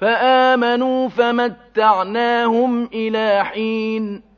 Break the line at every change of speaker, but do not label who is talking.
فآمنوا فمتعناهم إلى حين.